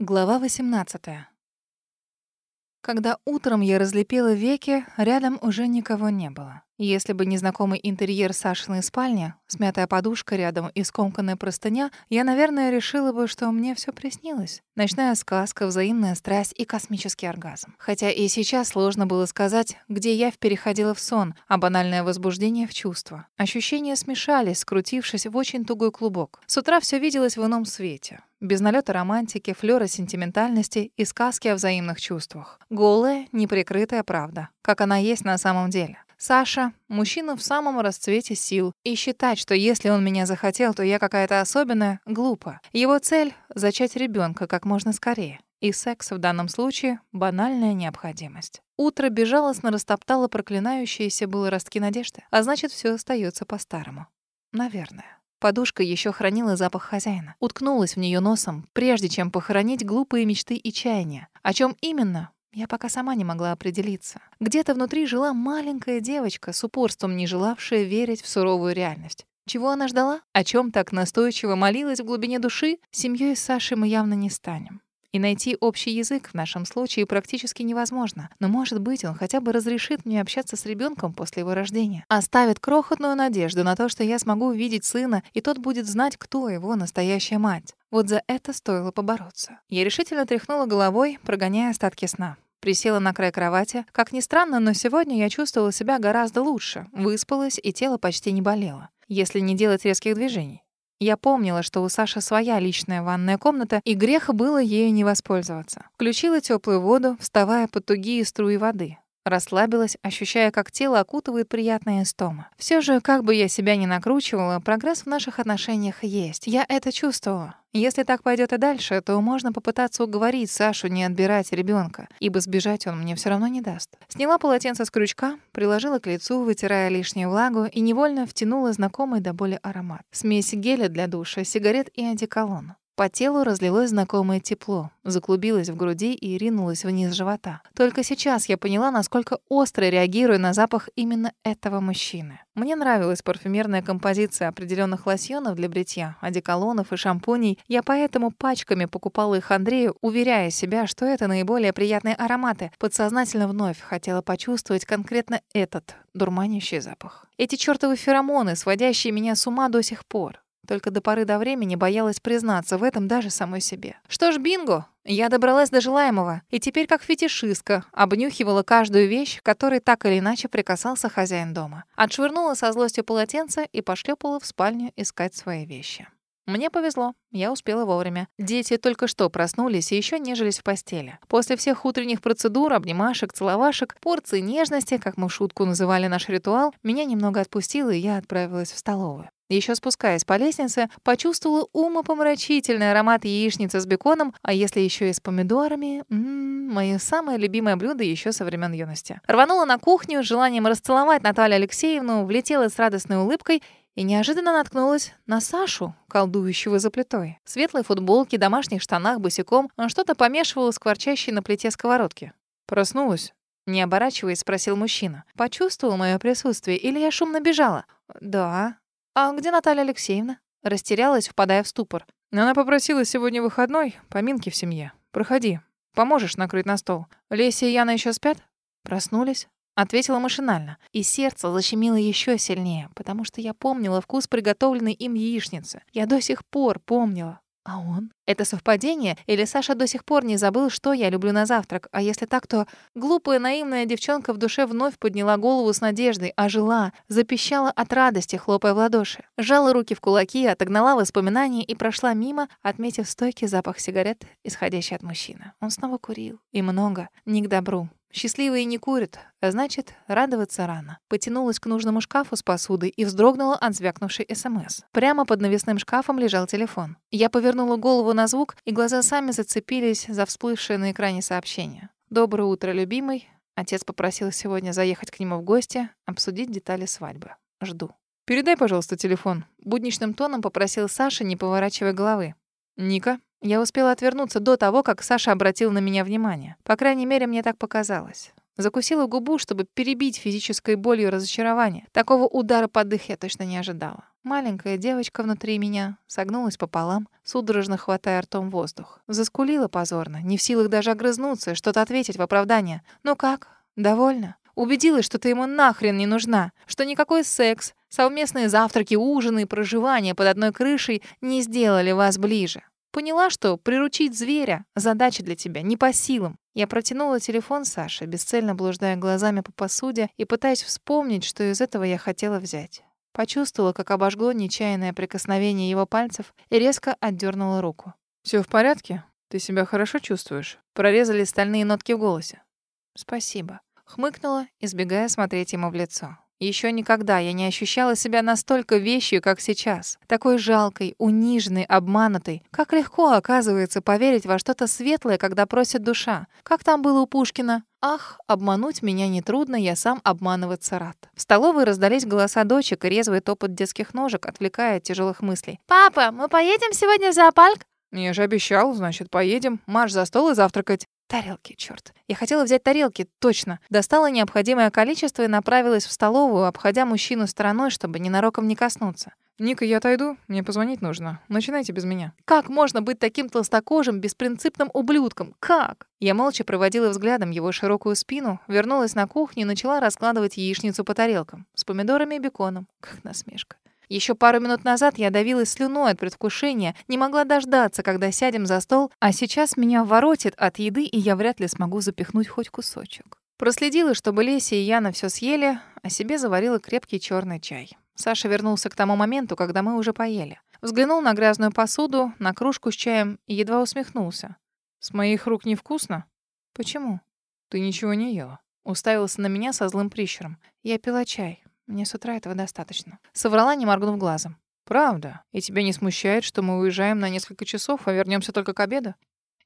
Глава 18. Когда утром я разлепила веки, рядом уже никого не было. Если бы не знакомый интерьер Сашиной спальни, смятая подушка рядом и скомканная простыня, я, наверное, решила бы, что мне все приснилось. Ночная сказка, взаимная страсть и космический оргазм. Хотя и сейчас сложно было сказать, где я переходила в сон, а банальное возбуждение в чувство. Ощущения смешались, скрутившись в очень тугой клубок. С утра все виделось в ином свете. Без налета романтики, флёра сентиментальности и сказки о взаимных чувствах. Голая, неприкрытая правда, как она есть на самом деле. Саша — мужчина в самом расцвете сил. И считать, что если он меня захотел, то я какая-то особенная, глупо. Его цель — зачать ребенка как можно скорее. И секс в данном случае — банальная необходимость. Утро безжалостно растоптало проклинающиеся было ростки надежды. А значит, все остается по-старому. Наверное. Подушка еще хранила запах хозяина. Уткнулась в нее носом, прежде чем похоронить глупые мечты и чаяния. О чем именно, я пока сама не могла определиться. Где-то внутри жила маленькая девочка, с упорством не желавшая верить в суровую реальность. Чего она ждала? О чем так настойчиво молилась в глубине души? Семьей с Сашей мы явно не станем. Найти общий язык в нашем случае практически невозможно. Но, может быть, он хотя бы разрешит мне общаться с ребенком после его рождения. Оставит крохотную надежду на то, что я смогу увидеть сына, и тот будет знать, кто его настоящая мать. Вот за это стоило побороться. Я решительно тряхнула головой, прогоняя остатки сна. Присела на край кровати. Как ни странно, но сегодня я чувствовала себя гораздо лучше. Выспалась, и тело почти не болело. Если не делать резких движений. Я помнила, что у Саши своя личная ванная комната, и грех было ею не воспользоваться. Включила теплую воду, вставая под тугие струи воды. Расслабилась, ощущая, как тело окутывает приятная истома. Все же, как бы я себя ни накручивала, прогресс в наших отношениях есть. Я это чувствовала. Если так пойдет и дальше, то можно попытаться уговорить Сашу не отбирать ребенка, ибо сбежать он мне все равно не даст. Сняла полотенце с крючка, приложила к лицу, вытирая лишнюю влагу, и невольно втянула знакомый до боли аромат. Смесь геля для душа, сигарет и одеколона. По телу разлилось знакомое тепло, заклубилось в груди и ринулось вниз живота. Только сейчас я поняла, насколько остро реагирую на запах именно этого мужчины. Мне нравилась парфюмерная композиция определенных лосьонов для бритья, одеколонов и шампуней. Я поэтому пачками покупала их Андрею, уверяя себя, что это наиболее приятные ароматы. Подсознательно вновь хотела почувствовать конкретно этот дурманящий запах. Эти чёртовы феромоны, сводящие меня с ума до сих пор. Только до поры до времени боялась признаться в этом даже самой себе. Что ж, бинго! Я добралась до желаемого, и теперь как фетишистка обнюхивала каждую вещь, которой так или иначе прикасался хозяин дома. Отшвырнула со злостью полотенце и пошлепала в спальню искать свои вещи. Мне повезло, я успела вовремя. Дети только что проснулись и еще нежились в постели. После всех утренних процедур, обнимашек, целовашек, порции нежности, как мы в шутку называли наш ритуал, меня немного отпустило, и я отправилась в столовую. Еще спускаясь по лестнице, почувствовала умопомрачительный аромат яичницы с беконом, а если еще и с помидорами, м-м, мое самое любимое блюдо еще со времен юности. Рванула на кухню с желанием расцеловать Наталью Алексеевну, влетела с радостной улыбкой и неожиданно наткнулась на Сашу, колдующего за плитой. В светлой футболке, домашних штанах, босиком он что-то помешивал скворчащей на плите сковородки. Проснулась. Не оборачиваясь, спросил мужчина. «Почувствовал мое присутствие или я шумно бежала?» «Да», «А где Наталья Алексеевна?» Растерялась, впадая в ступор. «Она попросила сегодня выходной, поминки в семье. Проходи. Поможешь накрыть на стол. Леся и Яна еще спят?» «Проснулись?» Ответила машинально, и сердце защемило еще сильнее, потому что я помнила вкус приготовленной им яичницы. Я до сих пор помнила. А он? Это совпадение? Или Саша до сих пор не забыл, что я люблю на завтрак? А если так, то глупая наивная девчонка в душе вновь подняла голову с надеждой, ожила, запищала от радости, хлопая в ладоши. Жала руки в кулаки, отогнала воспоминания и прошла мимо, отметив стойкий запах сигарет, исходящий от мужчины. Он снова курил. И много. Не к добру. Счастливые не курят, а значит, радоваться рано. Потянулась к нужному шкафу с посудой и вздрогнула от звякнувшей СМС. Прямо под навесным шкафом лежал телефон. Я повернула голову на звук, и глаза сами зацепились за всплывшее на экране сообщение. «Доброе утро, любимый. Отец попросил сегодня заехать к нему в гости, обсудить детали свадьбы. Жду». «Передай, пожалуйста, телефон». Будничным тоном попросил Саша, не поворачивая головы. «Ника?» Я успела отвернуться до того, как Саша обратил на меня внимание. По крайней мере, мне так показалось. Закусила губу, чтобы перебить физической болью разочарование. Такого удара под дых я точно не ожидала. Маленькая девочка внутри меня согнулась пополам, судорожно хватая ртом воздух. Заскулила позорно, не в силах даже огрызнуться, что-то ответить в оправдание. «Ну как? Довольно?» Убедилась, что ты ему нахрен не нужна, что никакой секс, совместные завтраки, ужины и проживание под одной крышей не сделали вас ближе. Поняла, что приручить зверя — задача для тебя, не по силам. Я протянула телефон Саше, бесцельно блуждая глазами по посуде и пытаясь вспомнить, что из этого я хотела взять. Почувствовала, как обожгло нечаянное прикосновение его пальцев и резко отдернула руку. Все в порядке? Ты себя хорошо чувствуешь?» Прорезали стальные нотки в голосе. «Спасибо». Хмыкнула, избегая смотреть ему в лицо. Еще никогда я не ощущала себя настолько вещью, как сейчас. Такой жалкой, униженной, обманутой. Как легко, оказывается, поверить во что-то светлое, когда просит душа. Как там было у Пушкина? Ах, обмануть меня нетрудно, я сам обманываться рад. В столовой раздались голоса дочек и резвый топот детских ножек, отвлекая от тяжелых мыслей. «Папа, мы поедем сегодня в зоопарк?» «Я же обещал, значит, поедем. Марш за стол и завтракать». Тарелки, черт. Я хотела взять тарелки, точно. Достала необходимое количество и направилась в столовую, обходя мужчину стороной, чтобы ненароком не коснуться. «Ника, я отойду. Мне позвонить нужно. Начинайте без меня». Как можно быть таким толстокожим, беспринципным ублюдком? Как? Я молча проводила взглядом его широкую спину, вернулась на кухню и начала раскладывать яичницу по тарелкам. С помидорами и беконом. Как насмешка. Еще пару минут назад я давилась слюной от предвкушения, не могла дождаться, когда сядем за стол, а сейчас меня воротит от еды, и я вряд ли смогу запихнуть хоть кусочек. Проследила, чтобы Леся и Яна все съели, а себе заварила крепкий черный чай. Саша вернулся к тому моменту, когда мы уже поели. Взглянул на грязную посуду, на кружку с чаем и едва усмехнулся. «С моих рук невкусно?» «Почему?» «Ты ничего не ела». Уставился на меня со злым прищуром. «Я пила чай. Мне с утра этого достаточно. Соврала, не моргнув глазом. Правда? И тебя не смущает, что мы уезжаем на несколько часов, а вернемся только к обеду?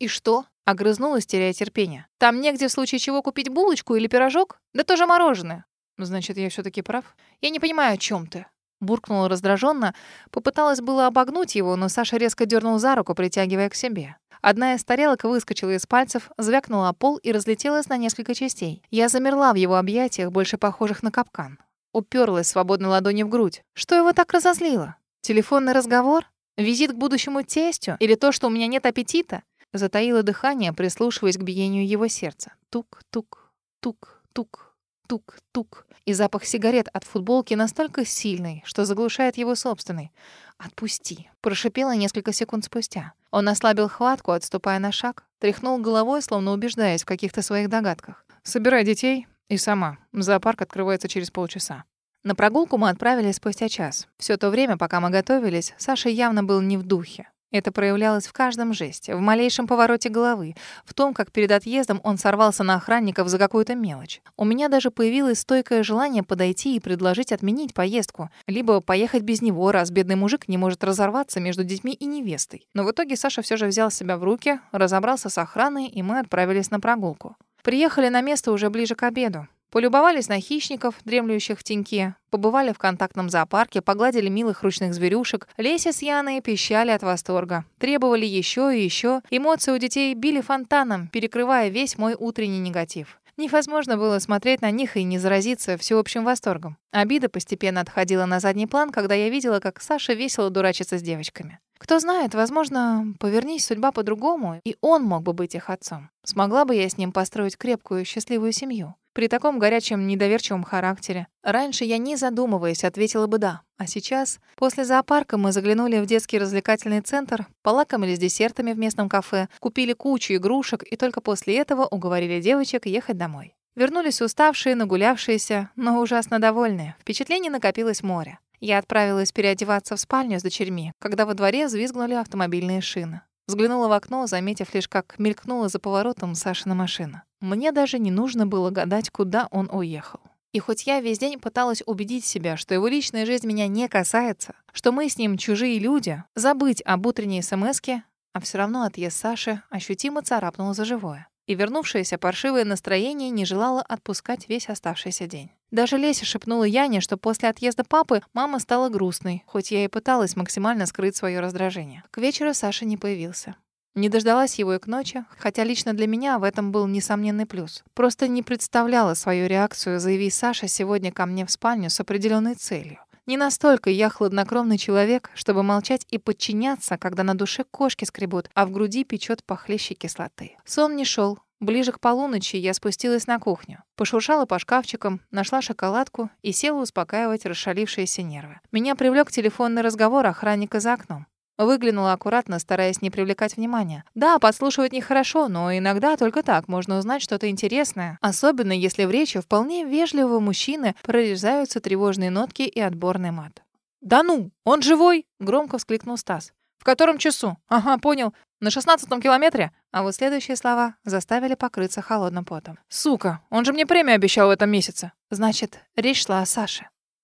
И что? Огрызнулась, теряя терпение. Там негде в случае чего купить булочку или пирожок? Да тоже мороженое. Значит, я все таки прав? Я не понимаю, о чем ты. Буркнула раздраженно, попыталась было обогнуть его, но Саша резко дернул за руку, притягивая к себе. Одна из тарелок выскочила из пальцев, звякнула о пол и разлетелась на несколько частей. Я замерла в его объятиях, больше похожих на капкан. Уперлась свободной ладонью в грудь. Что его так разозлило? Телефонный разговор? Визит к будущему тестю? Или то, что у меня нет аппетита? Затаила дыхание, прислушиваясь к биению его сердца. Тук-тук, тук-тук, тук-тук. И запах сигарет от футболки настолько сильный, что заглушает его собственный. «Отпусти», — прошипела несколько секунд спустя. Он ослабил хватку, отступая на шаг, тряхнул головой, словно убеждаясь в каких-то своих догадках. «Собирай детей, и сама. Зоопарк открывается через полчаса. На прогулку мы отправились спустя час. Все то время, пока мы готовились, Саша явно был не в духе. Это проявлялось в каждом жесте, в малейшем повороте головы, в том, как перед отъездом он сорвался на охранников за какую-то мелочь. У меня даже появилось стойкое желание подойти и предложить отменить поездку, либо поехать без него, раз бедный мужик не может разорваться между детьми и невестой. Но в итоге Саша все же взял себя в руки, разобрался с охраной, и мы отправились на прогулку. Приехали на место уже ближе к обеду. Полюбовались на хищников, дремлющих в теньке, побывали в контактном зоопарке, погладили милых ручных зверюшек. Леся с Яной пищали от восторга. Требовали еще и еще. Эмоции у детей били фонтаном, перекрывая весь мой утренний негатив. Невозможно было смотреть на них и не заразиться всеобщим восторгом. Обида постепенно отходила на задний план, когда я видела, как Саша весело дурачится с девочками. Кто знает, возможно, повернись судьба по-другому, и он мог бы быть их отцом. Смогла бы я с ним построить крепкую, счастливую семью. При таком горячем, недоверчивом характере. Раньше я, не задумываясь, ответила бы «да». А сейчас, после зоопарка, мы заглянули в детский развлекательный центр, полакомились десертами в местном кафе, купили кучу игрушек и только после этого уговорили девочек ехать домой. Вернулись уставшие, нагулявшиеся, но ужасно довольные. Впечатлений накопилось море. Я отправилась переодеваться в спальню с дочерьми, когда во дворе взвизгнули автомобильные шины. Взглянула в окно, заметив лишь, как мелькнула за поворотом Сашина машина. Мне даже не нужно было гадать, куда он уехал. И хоть я весь день пыталась убедить себя, что его личная жизнь меня не касается, что мы с ним чужие люди, забыть об утренней смске, а все равно отъезд Саши ощутимо царапнул за живое и вернувшееся паршивое настроение не желало отпускать весь оставшийся день. Даже Леся шепнула Яне, что после отъезда папы мама стала грустной, хоть я и пыталась максимально скрыть свое раздражение. К вечеру Саша не появился. Не дождалась его и к ночи, хотя лично для меня в этом был несомненный плюс. Просто не представляла свою реакцию, заяви Саша сегодня ко мне в спальню с определенной целью. Не настолько я хладнокровный человек, чтобы молчать и подчиняться, когда на душе кошки скребут, а в груди печет похлеще кислоты. Сон не шел. Ближе к полуночи я спустилась на кухню. Пошуршала по шкафчикам, нашла шоколадку и села успокаивать расшалившиеся нервы. Меня привлек телефонный разговор охранника за окном. Выглянула аккуратно, стараясь не привлекать внимания. Да, подслушивать нехорошо, но иногда только так можно узнать что-то интересное. Особенно, если в речи вполне вежливого мужчины прорезаются тревожные нотки и отборный мат. «Да ну, он живой!» — громко вскликнул Стас. «В котором часу? Ага, понял. На шестнадцатом километре?» А вот следующие слова заставили покрыться холодным потом. «Сука, он же мне премию обещал в этом месяце!» Значит, речь шла о Саше.